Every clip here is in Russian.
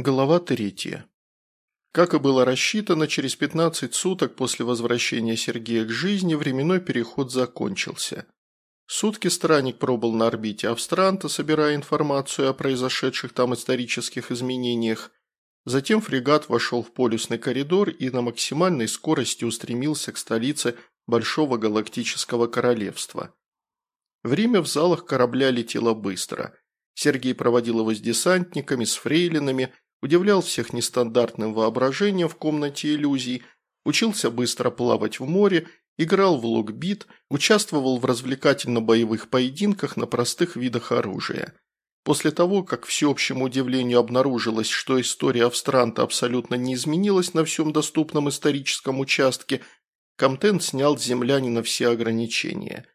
Глава третья. Как и было рассчитано, через 15 суток после возвращения Сергея к жизни временной переход закончился. Сутки странник пробыл на орбите Австранта, собирая информацию о произошедших там исторических изменениях. Затем фрегат вошел в полюсный коридор и на максимальной скорости устремился к столице Большого Галактического Королевства. Время в залах корабля летело быстро. Сергей проводил его с десантниками, с фрейлинами – удивлял всех нестандартным воображением в комнате иллюзий, учился быстро плавать в море, играл в локбит, участвовал в развлекательно-боевых поединках на простых видах оружия. После того, как всеобщему удивлению обнаружилось, что история Австранта абсолютно не изменилась на всем доступном историческом участке, Комтен снял с землянина все ограничения.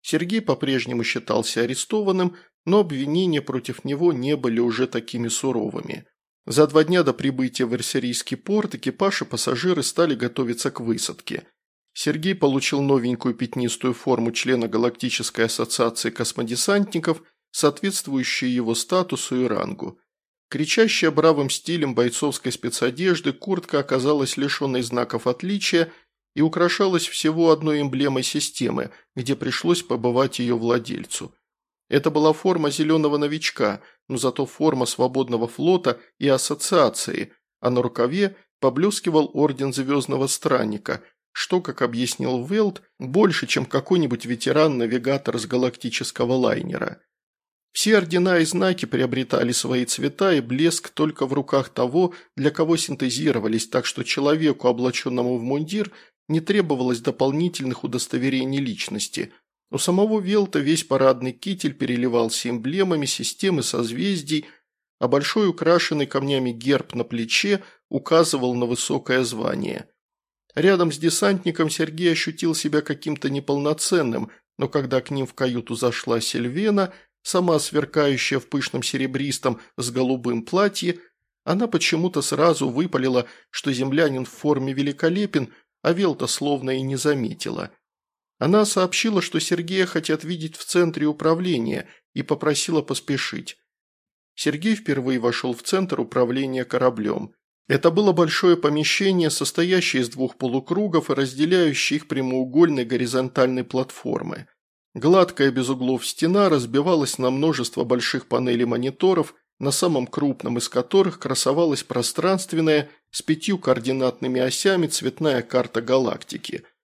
Сергей по-прежнему считался арестованным, но обвинения против него не были уже такими суровыми. За два дня до прибытия в Эрсерийский порт экипаж и пассажиры стали готовиться к высадке. Сергей получил новенькую пятнистую форму члена Галактической ассоциации космодесантников, соответствующую его статусу и рангу. Кричащая бравым стилем бойцовской спецодежды, куртка оказалась лишенной знаков отличия и украшалась всего одной эмблемой системы, где пришлось побывать ее владельцу – это была форма зеленого новичка, но зато форма свободного флота и ассоциации, а на рукаве поблескивал орден Звездного Странника, что, как объяснил Велт, больше, чем какой-нибудь ветеран-навигатор с галактического лайнера. Все ордена и знаки приобретали свои цвета и блеск только в руках того, для кого синтезировались, так что человеку, облаченному в мундир, не требовалось дополнительных удостоверений личности – у самого Велта весь парадный китель переливался эмблемами системы созвездий, а большой украшенный камнями герб на плече указывал на высокое звание. Рядом с десантником Сергей ощутил себя каким-то неполноценным, но когда к ним в каюту зашла Сильвена, сама сверкающая в пышном серебристом с голубым платье, она почему-то сразу выпалила, что землянин в форме великолепен, а Велта словно и не заметила – она сообщила, что Сергея хотят видеть в центре управления и попросила поспешить. Сергей впервые вошел в центр управления кораблем. Это было большое помещение, состоящее из двух полукругов и разделяющее их прямоугольной горизонтальной платформы. Гладкая без углов стена разбивалась на множество больших панелей мониторов, на самом крупном из которых красовалась пространственная с пятью координатными осями цветная карта галактики –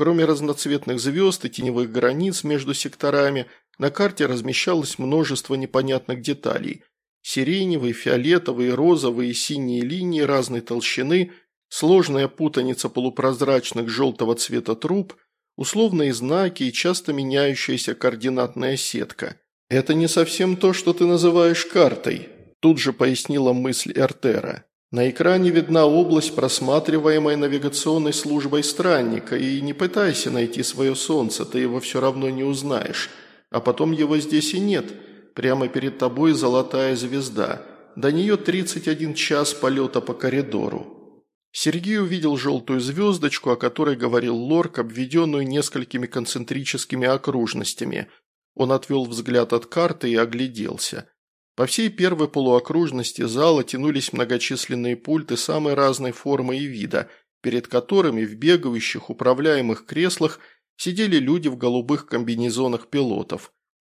Кроме разноцветных звезд и теневых границ между секторами, на карте размещалось множество непонятных деталей. Сиреневые, фиолетовые, розовые и синие линии разной толщины, сложная путаница полупрозрачных желтого цвета труб, условные знаки и часто меняющаяся координатная сетка. «Это не совсем то, что ты называешь картой», – тут же пояснила мысль Эртера. На экране видна область, просматриваемая навигационной службой странника, и не пытайся найти свое солнце, ты его все равно не узнаешь. А потом его здесь и нет. Прямо перед тобой золотая звезда. До нее 31 час полета по коридору. Сергей увидел желтую звездочку, о которой говорил Лорк, обведенную несколькими концентрическими окружностями. Он отвел взгляд от карты и огляделся. По всей первой полуокружности зала тянулись многочисленные пульты самой разной формы и вида, перед которыми в бегающих управляемых креслах сидели люди в голубых комбинезонах пилотов.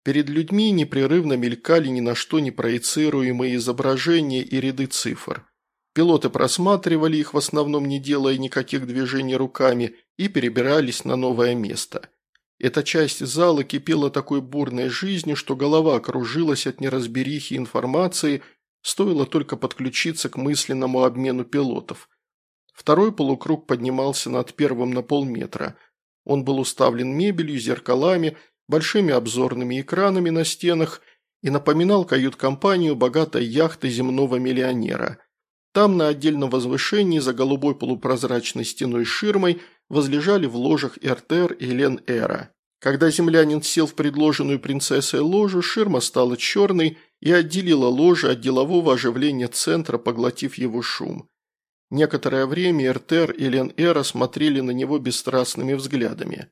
Перед людьми непрерывно мелькали ни на что не проецируемые изображения и ряды цифр. Пилоты просматривали их, в основном не делая никаких движений руками, и перебирались на новое место – эта часть зала кипела такой бурной жизнью, что голова кружилась от неразберихи информации, стоило только подключиться к мысленному обмену пилотов. Второй полукруг поднимался над первым на полметра. Он был уставлен мебелью, зеркалами, большими обзорными экранами на стенах и напоминал кают-компанию богатой яхты земного миллионера. Там на отдельном возвышении за голубой полупрозрачной стеной ширмой возлежали в ложах Эртер и Лен-Эра. Когда землянин сел в предложенную принцессой ложу, ширма стала черной и отделила ложе от делового оживления центра, поглотив его шум. Некоторое время Эртер и Лен-Эра смотрели на него бесстрастными взглядами.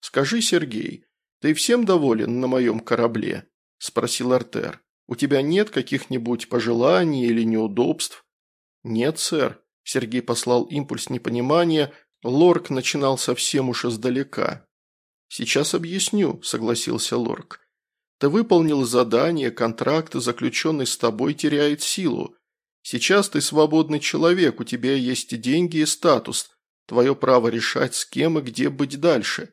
«Скажи, Сергей, ты всем доволен на моем корабле?» – спросил Эртер. У тебя нет каких-нибудь пожеланий или неудобств?» «Нет, сэр», – Сергей послал импульс непонимания, Лорк начинал совсем уж издалека. «Сейчас объясню», – согласился Лорк. «Ты выполнил задание, контракт, заключенный с тобой, теряет силу. Сейчас ты свободный человек, у тебя есть деньги и статус, твое право решать, с кем и где быть дальше.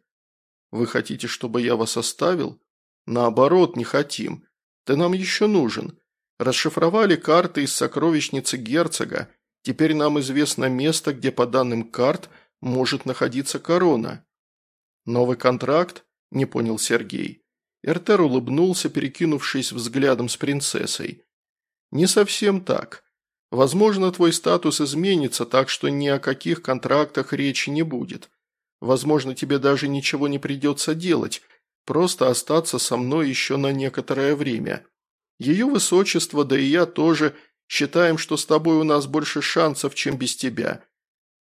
Вы хотите, чтобы я вас оставил? Наоборот, не хотим. Ты нам еще нужен. Расшифровали карты из сокровищницы герцога. Теперь нам известно место, где по данным карт может находиться корона. Новый контракт? Не понял Сергей. Эртер улыбнулся, перекинувшись взглядом с принцессой. Не совсем так. Возможно, твой статус изменится, так что ни о каких контрактах речи не будет. Возможно, тебе даже ничего не придется делать, просто остаться со мной еще на некоторое время. Ее высочество, да и я тоже, считаем, что с тобой у нас больше шансов, чем без тебя.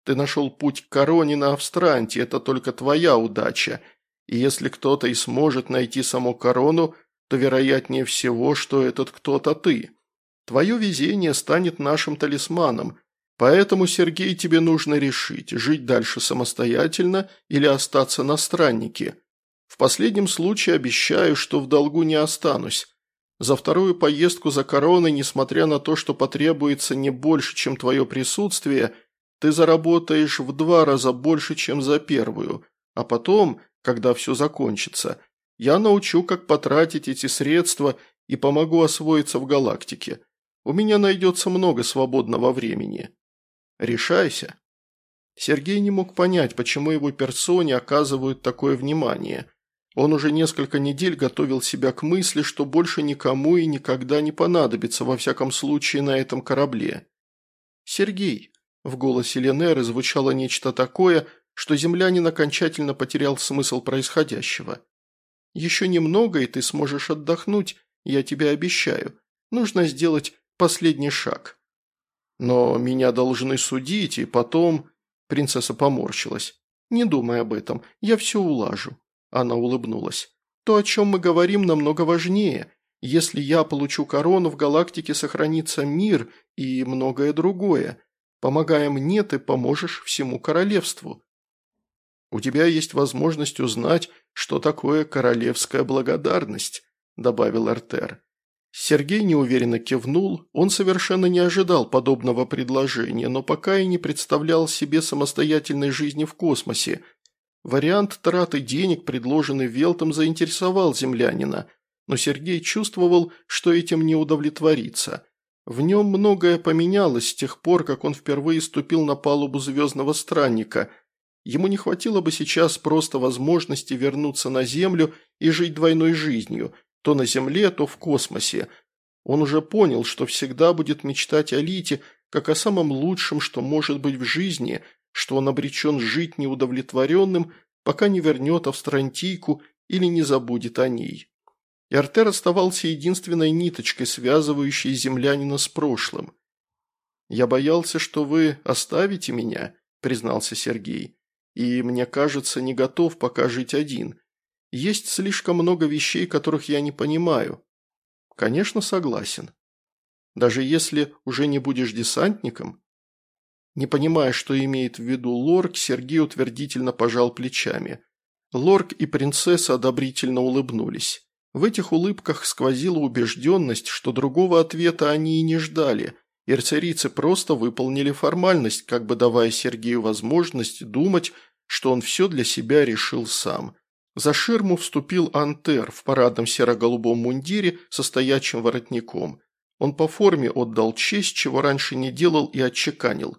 Ты нашел путь к короне на Австранте, это только твоя удача. И если кто-то и сможет найти саму корону, то вероятнее всего, что этот кто-то ты. Твое везение станет нашим талисманом, поэтому, Сергей, тебе нужно решить, жить дальше самостоятельно или остаться на страннике. В последнем случае обещаю, что в долгу не останусь. За вторую поездку за короной, несмотря на то, что потребуется не больше, чем твое присутствие, ты заработаешь в два раза больше, чем за первую, а потом, когда все закончится, я научу, как потратить эти средства и помогу освоиться в галактике. У меня найдется много свободного времени. Решайся». Сергей не мог понять, почему его персоне оказывают такое внимание. Он уже несколько недель готовил себя к мысли, что больше никому и никогда не понадобится, во всяком случае, на этом корабле. «Сергей», – в голосе Ленеры звучало нечто такое, что землянин окончательно потерял смысл происходящего. «Еще немного, и ты сможешь отдохнуть, я тебе обещаю. Нужно сделать последний шаг. Но меня должны судить, и потом...» Принцесса поморщилась. «Не думай об этом, я все улажу». Она улыбнулась. «То, о чем мы говорим, намного важнее. Если я получу корону, в галактике сохранится мир и многое другое. Помогая мне, ты поможешь всему королевству». «У тебя есть возможность узнать, что такое королевская благодарность», – добавил Эртер. Сергей неуверенно кивнул, он совершенно не ожидал подобного предложения, но пока и не представлял себе самостоятельной жизни в космосе. Вариант траты денег, предложенный Велтом, заинтересовал землянина, но Сергей чувствовал, что этим не удовлетворится. В нем многое поменялось с тех пор, как он впервые ступил на палубу звездного странника. Ему не хватило бы сейчас просто возможности вернуться на Землю и жить двойной жизнью – то на Земле, то в космосе. Он уже понял, что всегда будет мечтать о Лите, как о самом лучшем, что может быть в жизни, что он обречен жить неудовлетворенным, пока не вернет Австрантийку или не забудет о ней. И Артер оставался единственной ниточкой, связывающей землянина с прошлым. «Я боялся, что вы оставите меня», – признался Сергей. «И, мне кажется, не готов пока жить один. Есть слишком много вещей, которых я не понимаю. Конечно, согласен. Даже если уже не будешь десантником? Не понимая, что имеет в виду Лорк, Сергей утвердительно пожал плечами. Лорк и принцесса одобрительно улыбнулись. В этих улыбках сквозила убежденность, что другого ответа они и не ждали. Ирцерийцы просто выполнили формальность, как бы давая Сергею возможность думать, что он все для себя решил сам. За ширму вступил Антер в парадном серо-голубом мундире со стоячим воротником. Он по форме отдал честь, чего раньше не делал и отчеканил.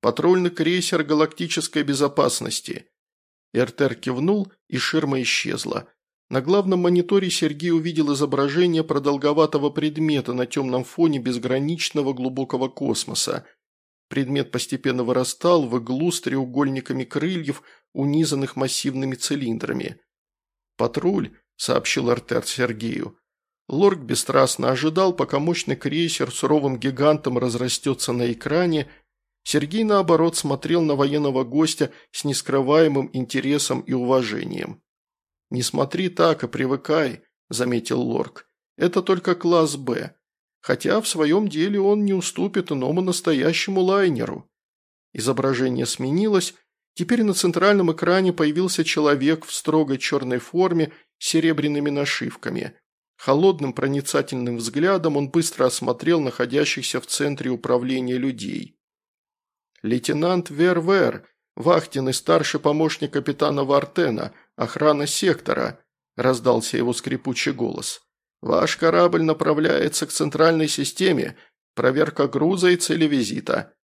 «Патрульный крейсер галактической безопасности». Эртер кивнул, и ширма исчезла. На главном мониторе Сергей увидел изображение продолговатого предмета на темном фоне безграничного глубокого космоса. Предмет постепенно вырастал в иглу с треугольниками крыльев – унизанных массивными цилиндрами. «Патруль», – сообщил Артер Сергею. Лорк бесстрастно ожидал, пока мощный крейсер суровым гигантом разрастется на экране. Сергей, наоборот, смотрел на военного гостя с нескрываемым интересом и уважением. «Не смотри так и привыкай», – заметил Лорк. Это только класс «Б». Хотя в своем деле он не уступит иному настоящему лайнеру. Изображение сменилось, теперь на центральном экране появился человек в строгой черной форме с серебряными нашивками. Холодным проницательным взглядом он быстро осмотрел находящихся в центре управления людей. «Лейтенант Вервер, вахтенный старший помощник капитана Вартена, охрана сектора», – раздался его скрипучий голос. «Ваш корабль направляется к центральной системе. Проверка груза и цели визита.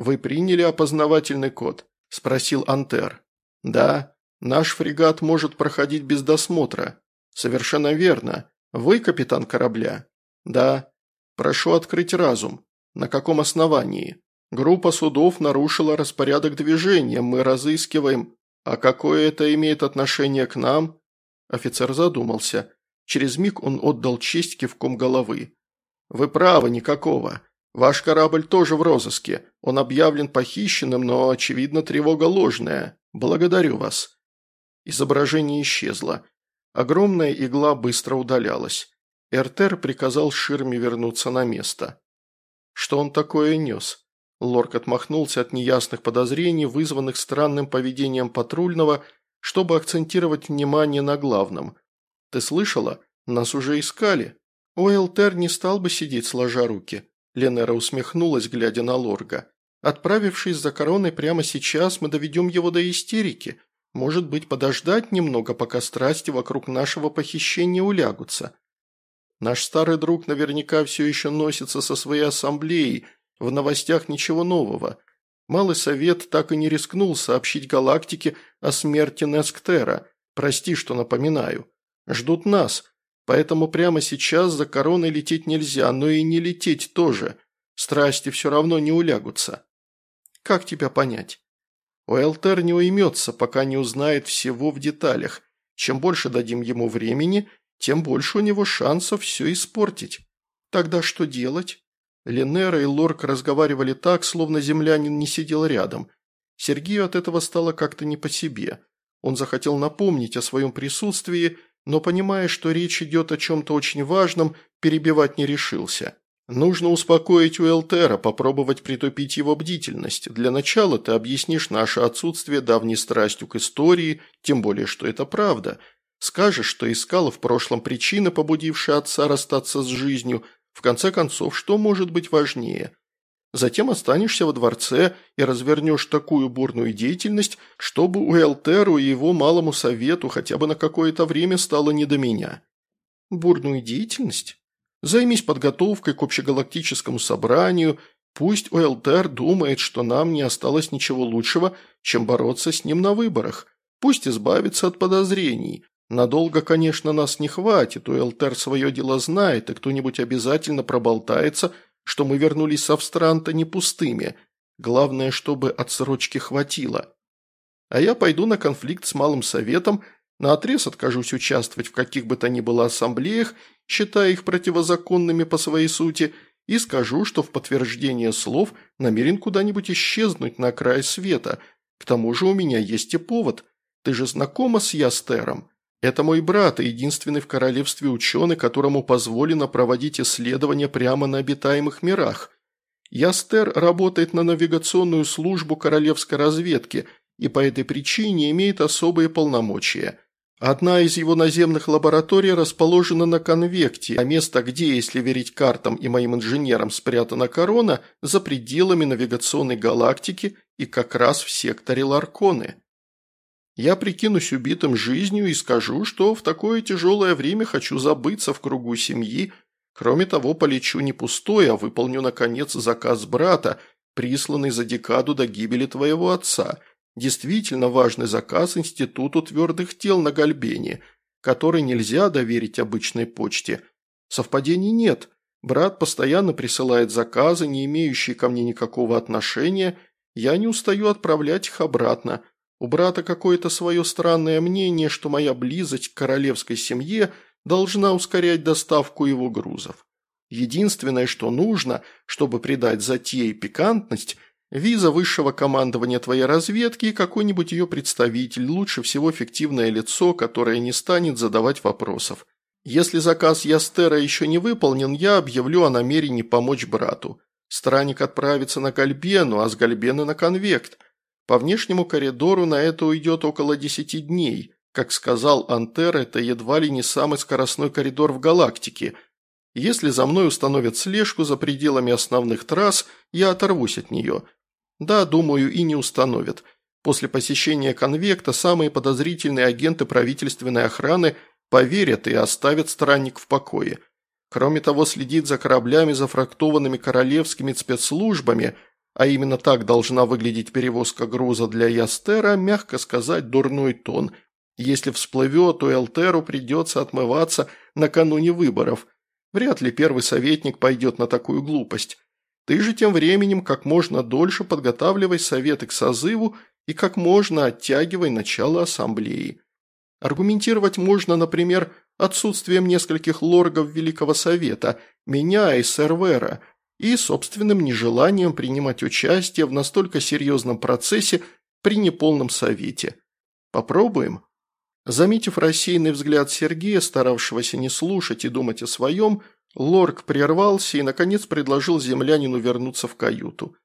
«Вы приняли опознавательный код?» – спросил Антер. «Да. Наш фрегат может проходить без досмотра». «Совершенно верно. Вы капитан корабля?» «Да. Прошу открыть разум. На каком основании?» «Группа судов нарушила распорядок движения. Мы разыскиваем...» «А какое это имеет отношение к нам?» Офицер задумался. Через миг он отдал честь кивком головы. «Вы правы, никакого. Ваш корабль тоже в розыске. Он объявлен похищенным, но, очевидно, тревога ложная. Благодарю вас». Изображение исчезло. Огромная игла быстро удалялась. Эртер приказал ширме вернуться на место. Что он такое нес? Лорк отмахнулся от неясных подозрений, вызванных странным поведением патрульного, чтобы акцентировать внимание на главном. «Ты слышала? Нас уже искали. Уэлтер не стал бы сидеть сложа руки. Ленера усмехнулась, глядя на Лорга. «Отправившись за короной прямо сейчас, мы доведем его до истерики. Может быть, подождать немного, пока страсти вокруг нашего похищения улягутся. Наш старый друг наверняка все еще носится со своей ассамблеей, в новостях ничего нового. Малый совет так и не рискнул сообщить галактике о смерти Несктера. Прости, что напоминаю. Ждут нас, Поэтому прямо сейчас за короной лететь нельзя, но и не лететь тоже. Страсти все равно не улягутся. Как тебя понять? Уэлтер не уймется, пока не узнает всего в деталях. Чем больше дадим ему времени, тем больше у него шансов все испортить. Тогда что делать? Ленера и Лорк разговаривали так, словно землянин не сидел рядом. Сергею от этого стало как-то не по себе. Он захотел напомнить о своем присутствии – но, понимая, что речь идет о чем-то очень важном, перебивать не решился. Нужно успокоить Уэлтера, попробовать притупить его бдительность. Для начала ты объяснишь наше отсутствие давней страстью к истории, тем более, что это правда. Скажешь, что искала в прошлом причины, побудившие отца расстаться с жизнью. В конце концов, что может быть важнее? Затем останешься во дворце и развернешь такую бурную деятельность, чтобы у Элтеру и его малому совету хотя бы на какое-то время стало не до меня. Бурную деятельность? Займись подготовкой к общегалактическому собранию, пусть Уэлтер думает, что нам не осталось ничего лучшего, чем бороться с ним на выборах. Пусть избавится от подозрений. Надолго, конечно, нас не хватит, Уэлтер свое дело знает, и кто-нибудь обязательно проболтается – что мы вернулись с Австранта не пустыми. Главное, чтобы отсрочки хватило. А я пойду на конфликт с Малым Советом, наотрез откажусь участвовать в каких бы то ни было ассамблеях, считая их противозаконными по своей сути, и скажу, что в подтверждение слов намерен куда-нибудь исчезнуть на край света. К тому же у меня есть и повод. Ты же знакома с Ястером? Это мой брат единственный в королевстве ученый, которому позволено проводить исследования прямо на обитаемых мирах. Ястер работает на навигационную службу королевской разведки и по этой причине имеет особые полномочия. Одна из его наземных лабораторий расположена на конвекте, а место, где, если верить картам и моим инженерам, спрятана корона, за пределами навигационной галактики и как раз в секторе Ларконы. Я прикинусь убитым жизнью и скажу, что в такое тяжелое время хочу забыться в кругу семьи. Кроме того, полечу не пустой, а выполню, наконец, заказ брата, присланный за декаду до гибели твоего отца. Действительно важный заказ Институту твердых тел на Гальбене, который нельзя доверить обычной почте. Совпадений нет. Брат постоянно присылает заказы, не имеющие ко мне никакого отношения. Я не устаю отправлять их обратно. У брата какое-то свое странное мнение, что моя близость к королевской семье должна ускорять доставку его грузов. Единственное, что нужно, чтобы придать затее пикантность, виза высшего командования твоей разведки и какой-нибудь ее представитель, лучше всего фиктивное лицо, которое не станет задавать вопросов. Если заказ Ястера еще не выполнен, я объявлю о намерении помочь брату. Странник отправится на Гальбену, а с Гальбены на Конвект. По внешнему коридору на это уйдет около десяти дней. Как сказал Антер, это едва ли не самый скоростной коридор в галактике. Если за мной установят слежку за пределами основных трасс, я оторвусь от нее. Да, думаю, и не установят. После посещения конвекта самые подозрительные агенты правительственной охраны поверят и оставят странник в покое. Кроме того, следит за кораблями, зафрактованными королевскими спецслужбами, а именно так должна выглядеть перевозка груза для Ястера, мягко сказать, дурной тон – если всплывет, то Элтеру придется отмываться накануне выборов. Вряд ли первый советник пойдет на такую глупость. Ты же тем временем как можно дольше подготавливай советы к созыву и как можно оттягивай начало ассамблеи. Аргументировать можно, например, отсутствием нескольких лоргов Великого Совета, меня и Сервера, и собственным нежеланием принимать участие в настолько серьезном процессе при неполном совете. Попробуем? Заметив рассеянный взгляд Сергея, старавшегося не слушать и думать о своем, Лорк прервался и, наконец, предложил землянину вернуться в каюту.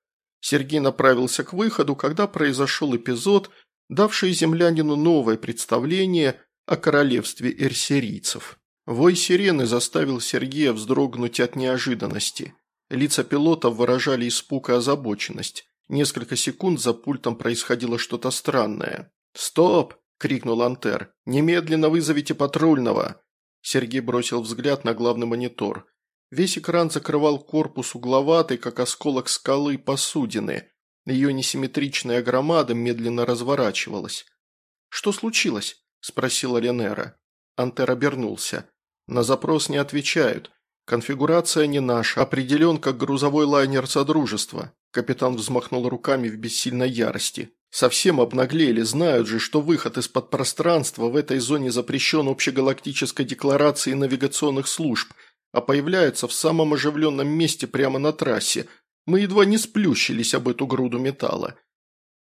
Сергей направился к выходу, когда произошел эпизод, давший землянину новое представление о королевстве эрсерийцев. Вой сирены заставил Сергея вздрогнуть от неожиданности. Лица пилотов выражали испуг и озабоченность. Несколько секунд за пультом происходило что-то странное. «Стоп!» – крикнул Антер. «Немедленно вызовите патрульного!» Сергей бросил взгляд на главный монитор. Весь экран закрывал корпус угловатой, как осколок скалы, посудины. Ее несимметричная громада медленно разворачивалась. «Что случилось?» – спросила Ленера. Антер обернулся. «На запрос не отвечают. Конфигурация не наша, определен как грузовой лайнер Содружества». Капитан взмахнул руками в бессильной ярости. Совсем обнаглели, знают же, что выход из-под пространства в этой зоне запрещен общегалактической декларацией навигационных служб, а появляется в самом оживленном месте прямо на трассе. Мы едва не сплющились об эту груду металла.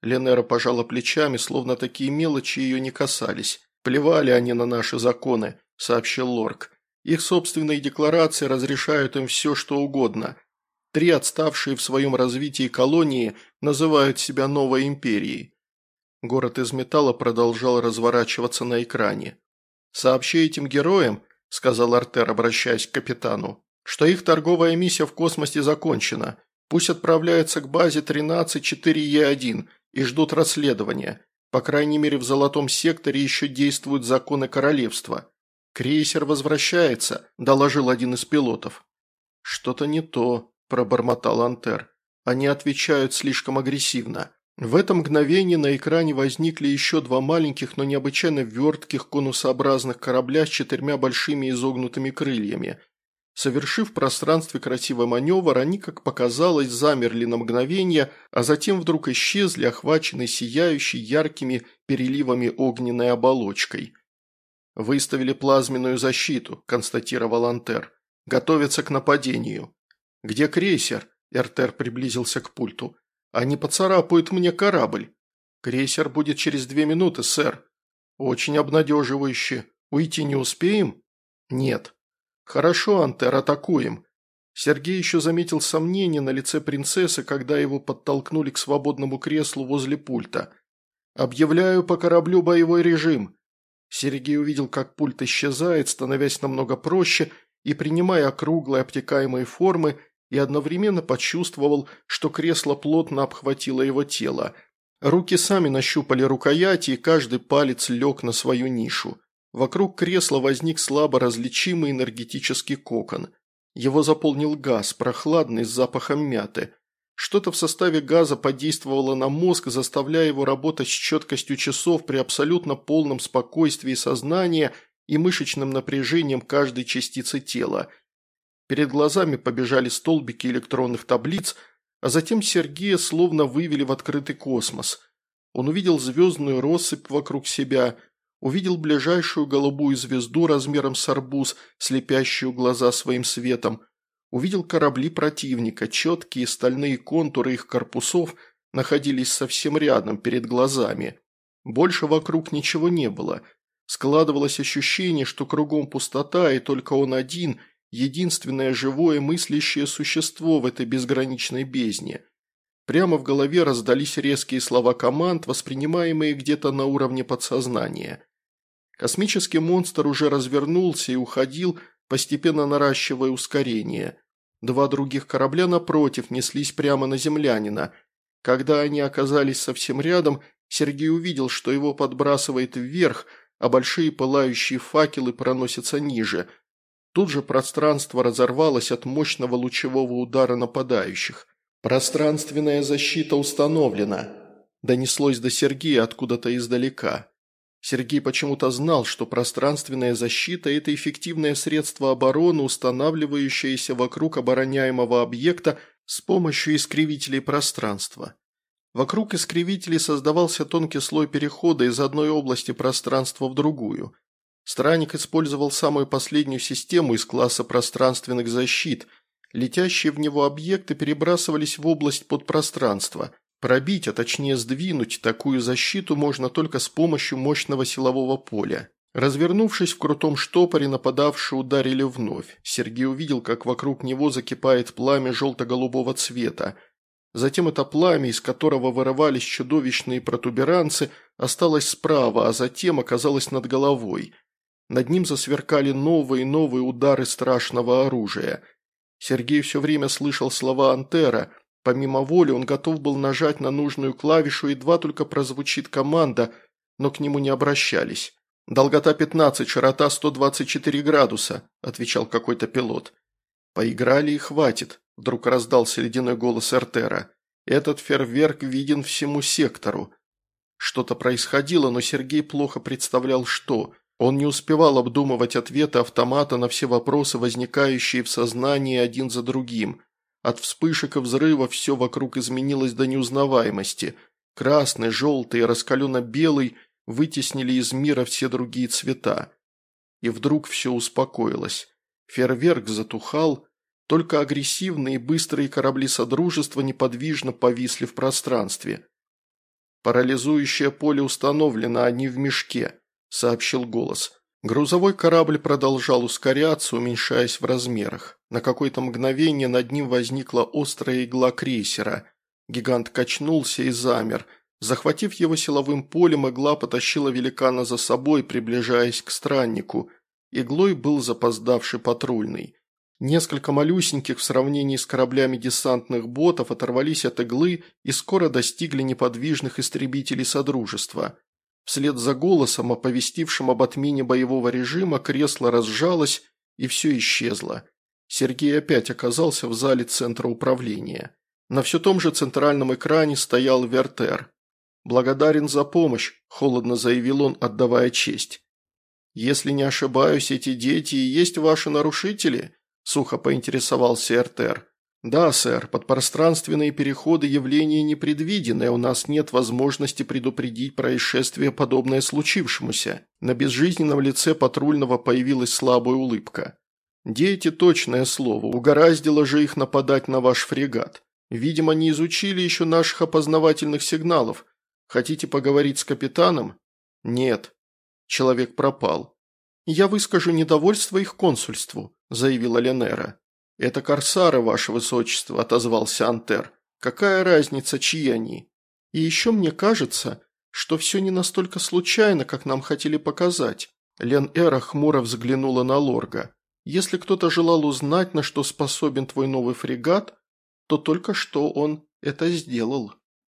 Ленера пожала плечами, словно такие мелочи ее не касались. «Плевали они на наши законы», – сообщил Лорк. «Их собственные декларации разрешают им все, что угодно. Три отставшие в своем развитии колонии называют себя новой империей. Город из металла продолжал разворачиваться на экране. «Сообщи этим героям», – сказал Артер, обращаясь к капитану, – «что их торговая миссия в космосе закончена. Пусть отправляются к базе 134Е1 и ждут расследования. По крайней мере, в Золотом секторе еще действуют законы королевства. Крейсер возвращается», – доложил один из пилотов. «Что-то не то», – пробормотал Антер. «Они отвечают слишком агрессивно». В это мгновение на экране возникли еще два маленьких, но необычайно вертких конусообразных корабля с четырьмя большими изогнутыми крыльями. Совершив в пространстве красивый маневр, они, как показалось, замерли на мгновение, а затем вдруг исчезли, охваченные сияющей яркими переливами огненной оболочкой. «Выставили плазменную защиту», – констатировал Антер. «Готовятся к нападению». «Где крейсер?» – Эртер приблизился к пульту. «Они поцарапают мне корабль». «Крейсер будет через две минуты, сэр». «Очень обнадеживающе. Уйти не успеем?» «Нет». «Хорошо, Антер, атакуем». Сергей еще заметил сомнение на лице принцессы, когда его подтолкнули к свободному креслу возле пульта. «Объявляю по кораблю боевой режим». Сергей увидел, как пульт исчезает, становясь намного проще и принимая округлые обтекаемые формы, и одновременно почувствовал, что кресло плотно обхватило его тело. Руки сами нащупали рукояти, и каждый палец лег на свою нишу. Вокруг кресла возник слабо различимый энергетический кокон. Его заполнил газ, прохладный, с запахом мяты. Что-то в составе газа подействовало на мозг, заставляя его работать с четкостью часов при абсолютно полном спокойствии сознания и мышечным напряжением каждой частицы тела – Перед глазами побежали столбики электронных таблиц, а затем Сергея словно вывели в открытый космос. Он увидел звездную россыпь вокруг себя, увидел ближайшую голубую звезду размером с арбуз, слепящую глаза своим светом, увидел корабли противника, четкие стальные контуры их корпусов находились совсем рядом, перед глазами. Больше вокруг ничего не было. Складывалось ощущение, что кругом пустота, и только он один – единственное живое мыслящее существо в этой безграничной бездне. Прямо в голове раздались резкие слова команд, воспринимаемые где-то на уровне подсознания. Космический монстр уже развернулся и уходил, постепенно наращивая ускорение. Два других корабля напротив неслись прямо на землянина. Когда они оказались совсем рядом, Сергей увидел, что его подбрасывает вверх – а большие пылающие факелы проносятся ниже. Тут же пространство разорвалось от мощного лучевого удара нападающих. «Пространственная защита установлена», – донеслось до Сергея откуда-то издалека. Сергей почему-то знал, что пространственная защита – это эффективное средство обороны, устанавливающееся вокруг обороняемого объекта с помощью искривителей пространства. Вокруг искривителей создавался тонкий слой перехода из одной области пространства в другую. Странник использовал самую последнюю систему из класса пространственных защит. Летящие в него объекты перебрасывались в область подпространства. Пробить, а точнее сдвинуть такую защиту можно только с помощью мощного силового поля. Развернувшись в крутом штопоре, нападавшие ударили вновь. Сергей увидел, как вокруг него закипает пламя желто-голубого цвета – Затем это пламя, из которого вырывались чудовищные протуберанцы, осталось справа, а затем оказалось над головой. Над ним засверкали новые и новые удары страшного оружия. Сергей все время слышал слова Антера. Помимо воли он готов был нажать на нужную клавишу, едва только прозвучит команда, но к нему не обращались. «Долгота 15, широта 124 градуса», – отвечал какой-то пилот. «Поиграли и хватит», – вдруг раздался ледяной голос Эртера. «Этот фейерверк виден всему сектору». Что-то происходило, но Сергей плохо представлял, что. Он не успевал обдумывать ответы автомата на все вопросы, возникающие в сознании один за другим. От вспышек и взрыва все вокруг изменилось до неузнаваемости. Красный, желтый и раскаленно-белый вытеснили из мира все другие цвета. И вдруг все успокоилось. Фейерверк затухал, только агрессивные и быстрые корабли Содружества неподвижно повисли в пространстве. «Парализующее поле установлено, а не в мешке», – сообщил голос. Грузовой корабль продолжал ускоряться, уменьшаясь в размерах. На какое-то мгновение над ним возникла острая игла крейсера. Гигант качнулся и замер. Захватив его силовым полем, игла потащила великана за собой, приближаясь к страннику. Иглой был запоздавший патрульный. Несколько малюсеньких в сравнении с кораблями десантных ботов оторвались от иглы и скоро достигли неподвижных истребителей Содружества. Вслед за голосом, оповестившим об отмене боевого режима, кресло разжалось и все исчезло. Сергей опять оказался в зале центра управления. На все том же центральном экране стоял Вертер. «Благодарен за помощь», – холодно заявил он, отдавая честь. «Если не ошибаюсь, эти дети и есть ваши нарушители?» сухо поинтересовался Эртер. «Да, сэр, подпространственные переходы – явление непредвиденное, у нас нет возможности предупредить происшествие, подобное случившемуся». На безжизненном лице патрульного появилась слабая улыбка. «Дети – точное слово, угораздило же их нападать на ваш фрегат. Видимо, не изучили еще наших опознавательных сигналов. Хотите поговорить с капитаном?» «Нет». Человек пропал. «Я выскажу недовольство их консульству», – заявила Ленера. «Это корсары, ваше высочество», – отозвался Антер. «Какая разница, чьи они? И еще мне кажется, что все не настолько случайно, как нам хотели показать». Лен Эра хмуро взглянула на Лорга. «Если кто-то желал узнать, на что способен твой новый фрегат, то только что он это сделал».